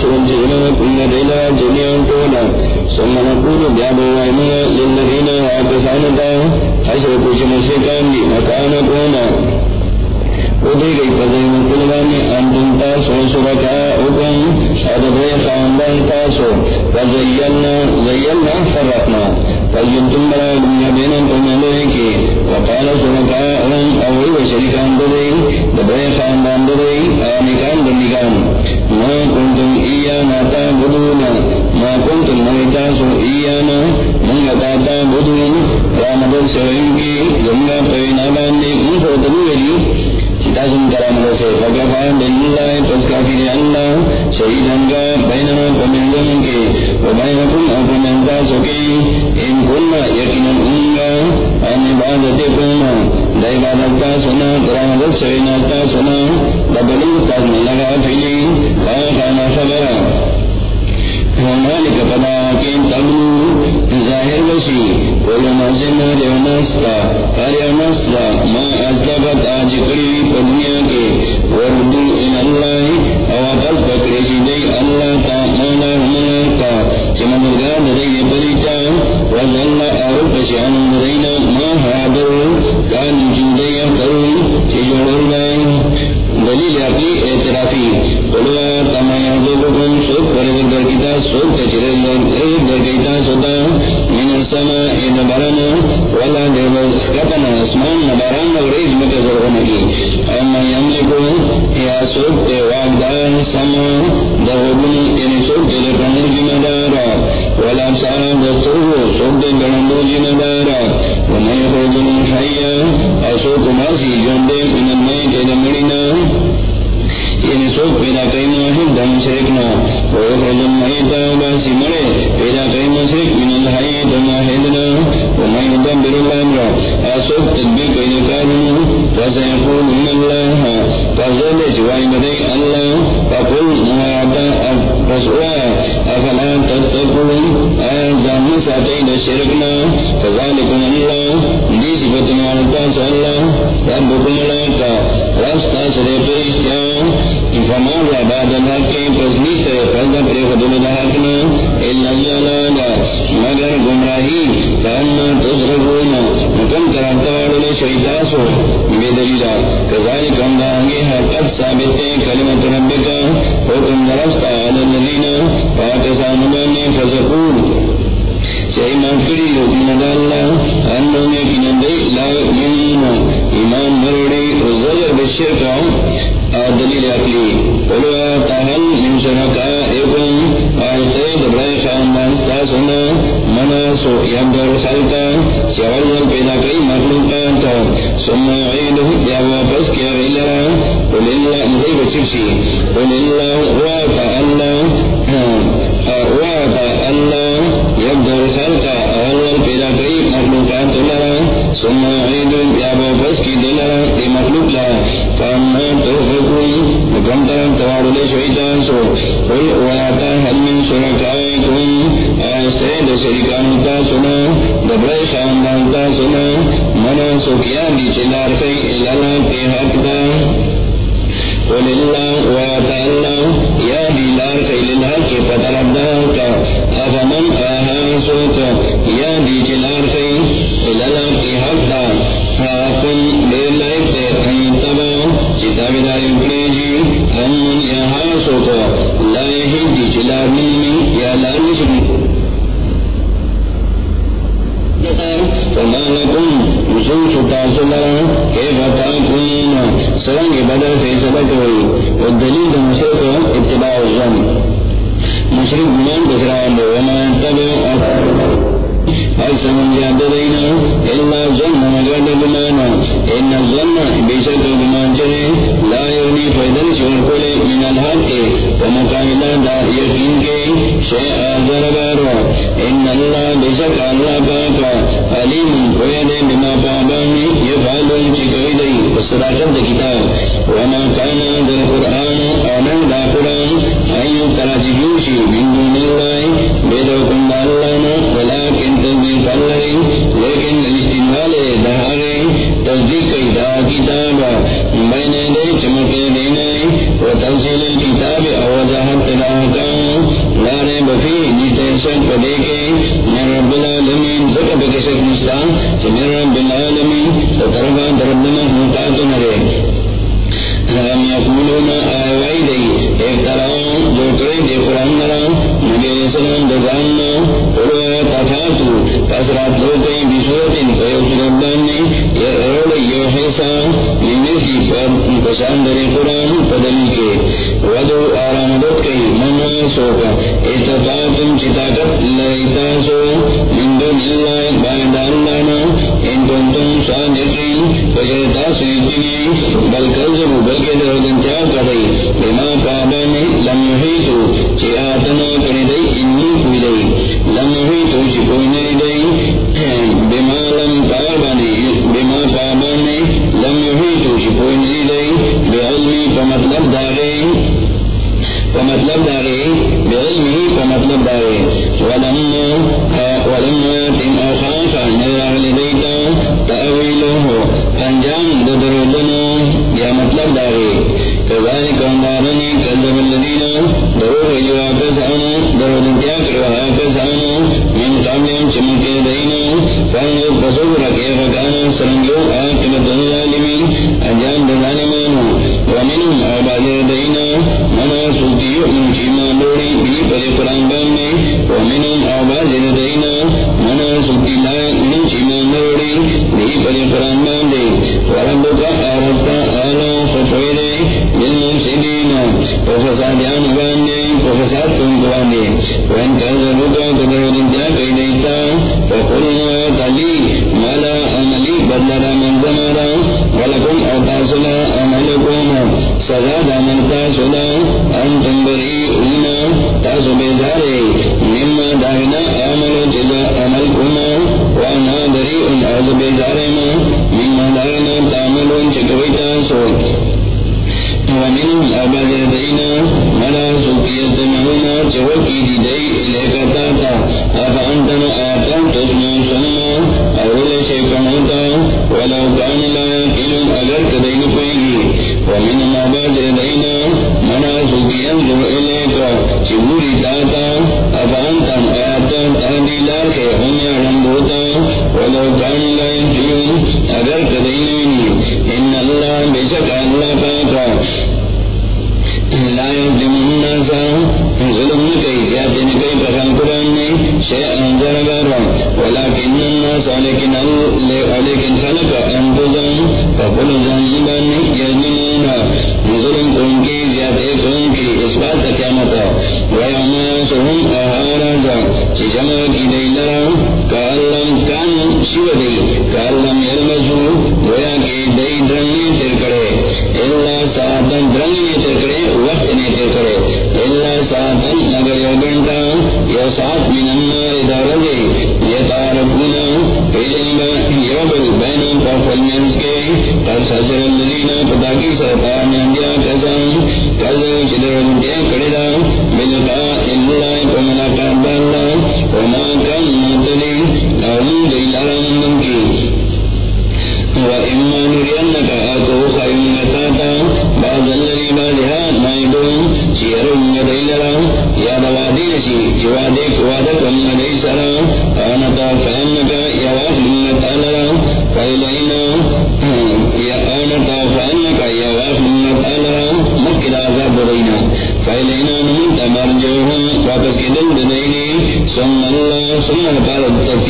نبعث جئنا كل ليلة جميعا طولا. ثم نقول بأبوائنا للذين گئی پذیر مکلوان انتم تاسو شرکاؤکم ادبے خاندان تاسو، فزیلنا، زیلنا فرقنا فزینتم برا دنیا بیننتم علیہ وقال شرکاؤکم اوی و شرکان ددئی خاندان ددئی آنکان دنگان، ما کنتم ایانا تابدون ما کنتم مہتاسو ایانا منگتا تابدون رامدل سوئن کی زمگا پینا باندے من کو دلوری تاسم کرام رسے فقفا باللہ تسکافی اللہ شہیدن کا بیننا کمن زمن کے وبینکم اکم انتاسو کے ان کلنا یقینا انگا ان عبادتکم دا عبادت سنا کرام رس شہیدن سنا۔ دبلی استاذ لگا فیلی خانا خبرا مالک پدا کے تبلو ظاہر وشی کل نسن دیو نستا ہر نستا ما ازدبت آج کری دنیا کے، وردو ان اللہ او واپس پکڑے سی جی دی اللہ تا، مولا ہمارا کا چمدگار دی بریتا وز اللہ اور پشان مرینا ما حاضر، کان جودی کرو چی جوڑ دلیل عقلی اعترافی سوک تچرے در کتا سوتا من السماء نبرنا ولا در سکتنا اسمان نبرنا وریز مکزر ونگی اما یملکو یا سوک تے واقدار سما دغبن یعنی سوک تے دانگے حقت ثابت کلمت ربکا حکم درستا علی الذین پاکستان بانی فسقون چاہی مانکری لکن دا اللہ انہوں نے یقین دی لا یؤمنون ایمان مروڑی وزجر بالشرکا دلیل عقلی. قلوا تعال من شرکائکم آیتے دبرائی خاندان ستاسونا مناسو یبدر خلقا پیدا کئی مخلوقات ثم واپس کیا قل اللہ مدی بچپسی قل اللہ واتا اللہ واتا اللہ خلقا پیدا کئی مخلوقات لرا ثم واپس کی دلرا دی مخلوق لرا توفقون مکم طرف توارد شویتان سو قل واتا حل من شرکائکم آسید تا سنا خاندان تا سنا منا سکیا دی چلار کے حق دا۔ قل اللہ اللہ، یا دی لار کا افمن آہا سوتا یا دی چلار خی الالا سرنگ بدل في سبكوي والدليل المشرك اتباع الظن۔ مشرك من بسرعان وما يتبع أكثر من جاددين إلا الظن مجرد بمانا إن الظن بشكل بمان جري لا يغني فيدل شركل من الحق ومقابلة دا يقين كي شيء آذر بارو إن الله بشك الله باكا عليم قيد بما باباني صداقت دا کتاب. وما كان ذا القرآن آمن دا قرآن أيو تراجبوشي من دون الله بيدوكم دا ولكن تصديق الله لیکن اجتنوال دا آغے تصدیق دا کتاب بین دے چمکے دینا وتنزيل الكتاب او دا حکام لارے بفی نشتے شک پدے رب العالمین زکر پہ کسی مسلم کہ میرے رب العالمین، تو درگاہ دربنا ہوتا تو مرے لہم یقولون آوائی دی ایک طرح جو کرے دے قرآن مرا نبی علیہ السلام دزاننا قرآن تفاتو، پس رات لوتے بسورتن فیوس ربان نے یہ روڑ یو حیثا لیمیس کی پسان در قرآن پدلی کے۔ ودو آرام دت کئی سوکا کریں گے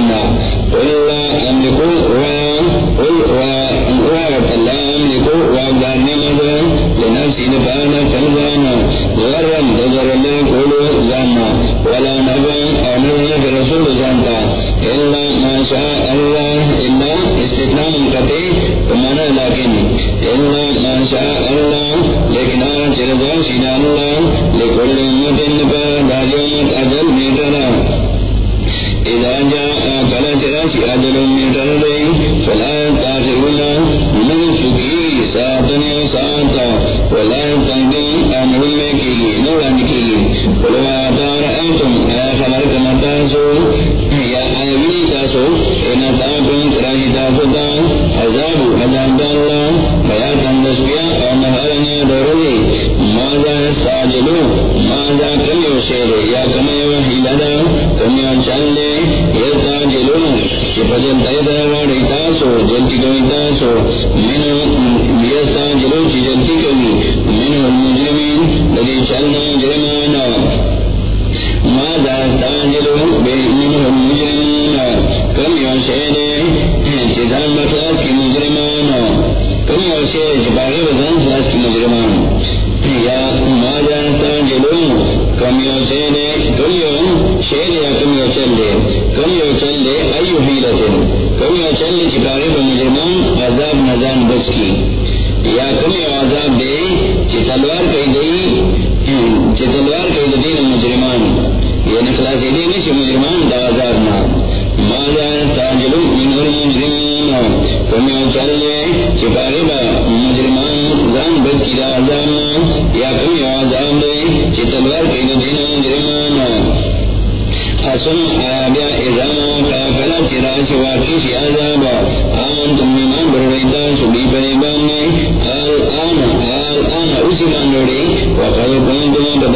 ربنا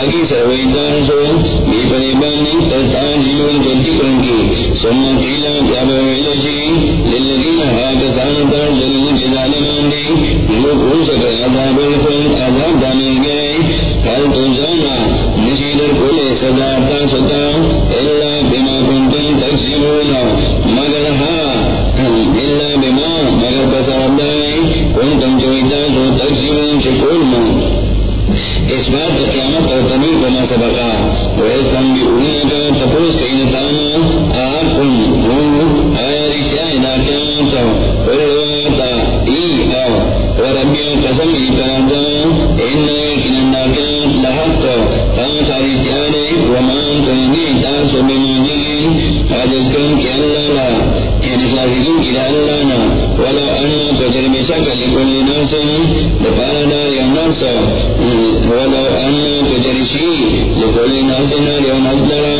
داغی سر ویندان ولو أن تجرشي لكل ناس ناري ونصدره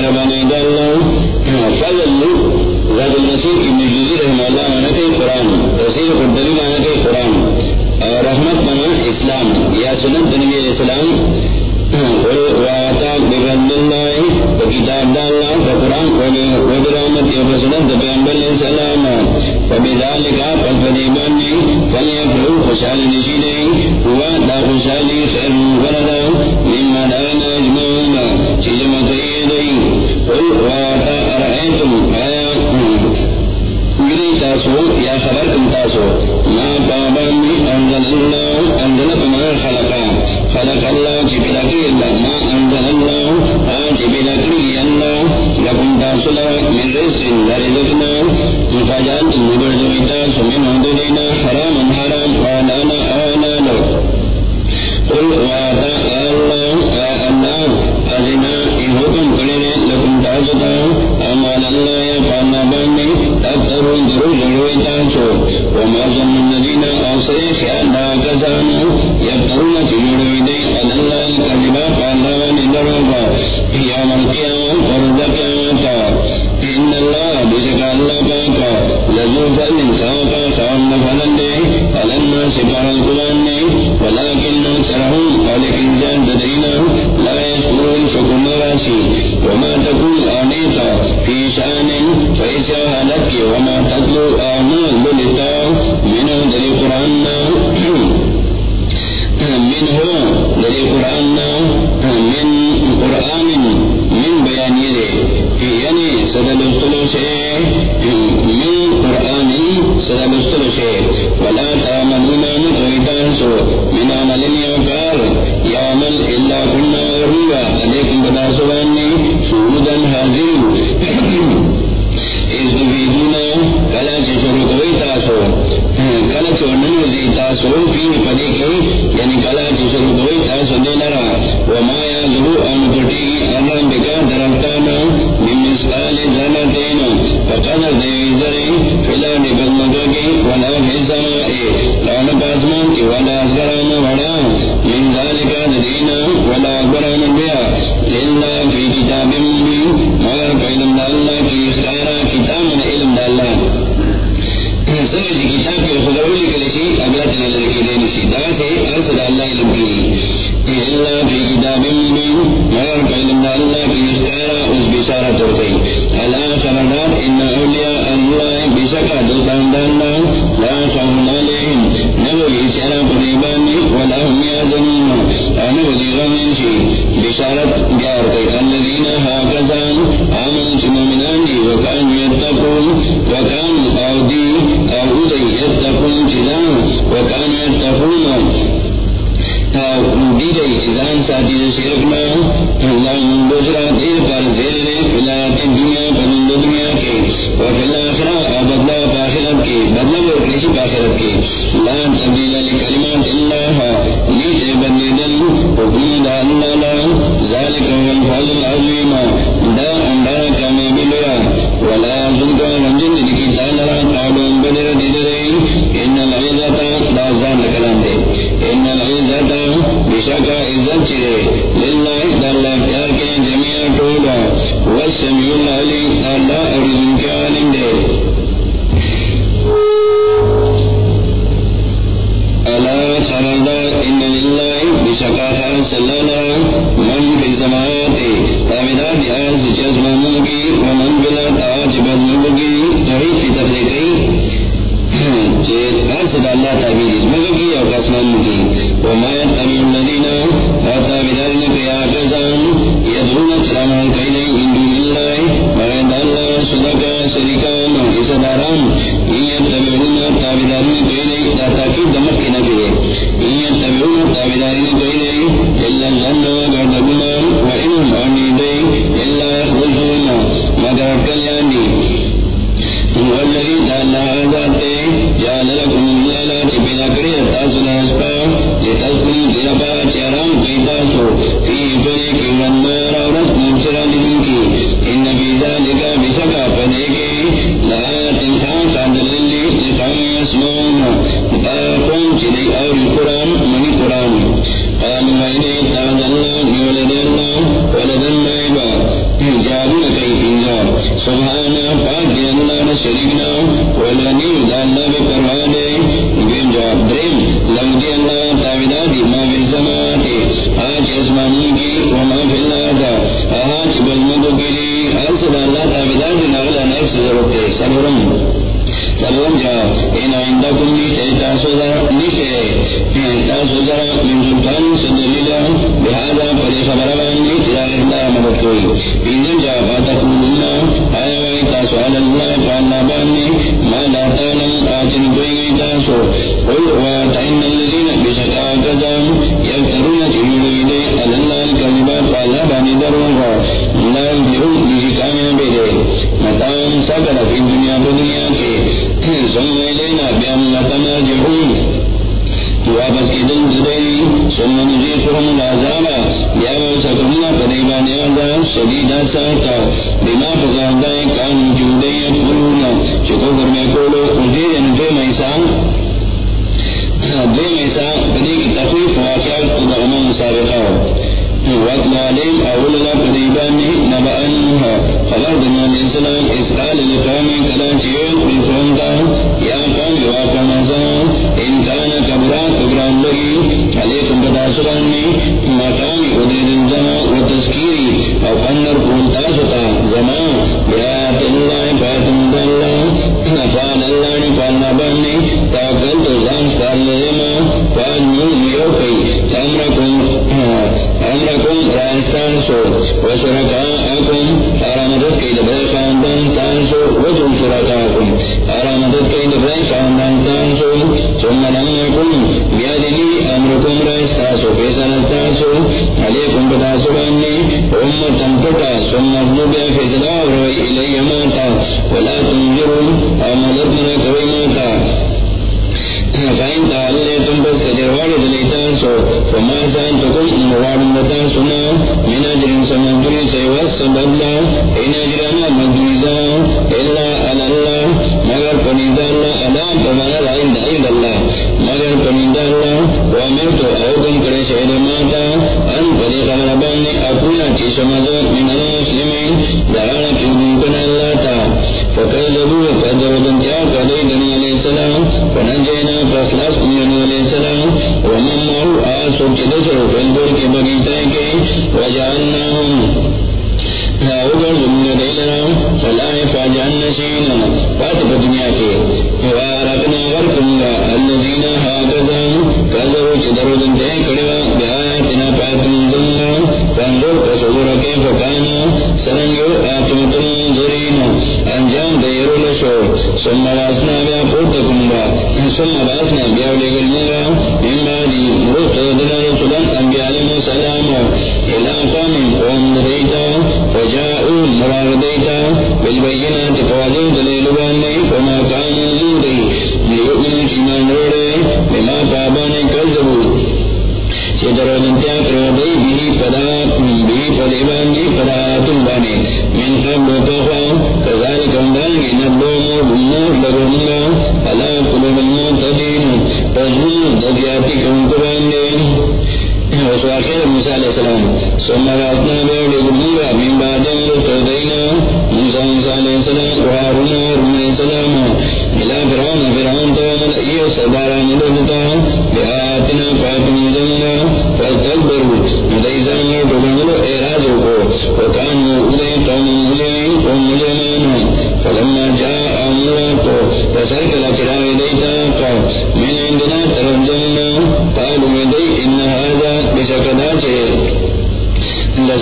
مہربانی الذي جعل لكم سبھی نہ بنا پسندہ کان جودے یا چکو گھر میں کو لوگ اٹھے محسان دے محسان پدی کی تخلیف واقعات کو بہمان مسابقہ وقت لالیم اول اللہ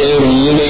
سے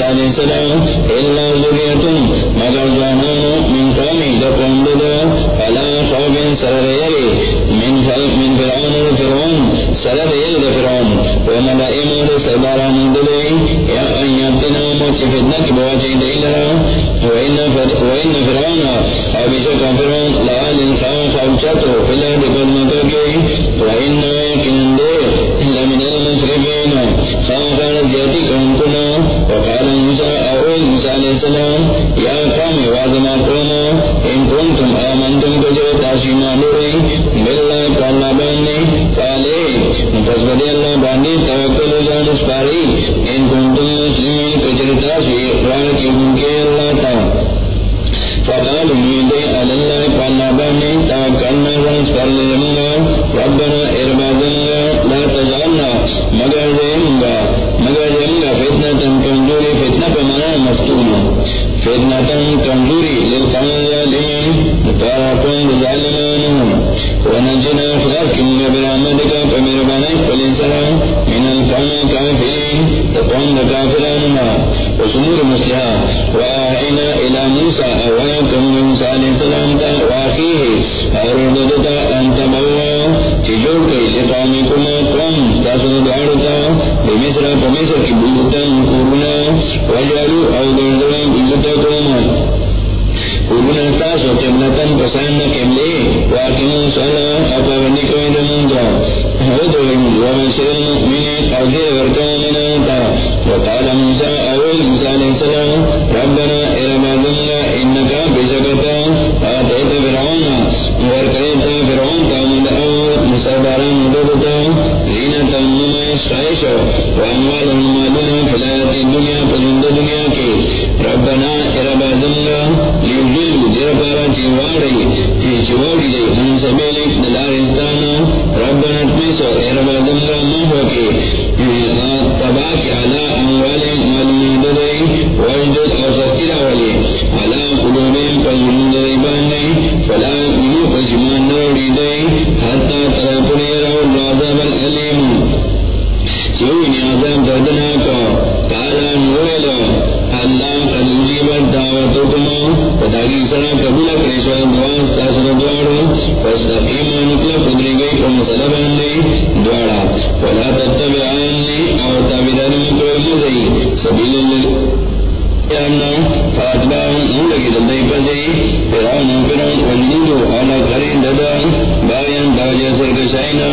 موسیٰ موسیٰ علیہ السلام اللہ ذریعتم مگر جانانو من قومی دا قوم دا فلا خوف سرر یری من من فرعون دا فرعون سرر یری دا فرعون وملائمو دا سرداران دا یا ان یاتنا موسی فتنہ بواچی دا وإن فرعون أو بشكل فرعون، لآل الخام خمسته في الأرض فاسبدي توکل باني توكلوا جان اسباري إن كنتم مسلمين كجر تاسي اقرار کی ممکن اللہ تا فقالوا ميدي على الله قال باني توكلنا ونسبر لجمنا ربنا وقبلة فسان قبلي واقموا فتاكي سرا قبول كريشا دعا استاسر دوارو فاستقيما نقل قدري گئی فمسل باندي دوارا ولا تتبعاني او تابدان مكوي مزي سبيل الله أنا فأتباهم أولئك فزي فرعون فرعون وجنودو على قرين ددا باين دواجه سرکشائنا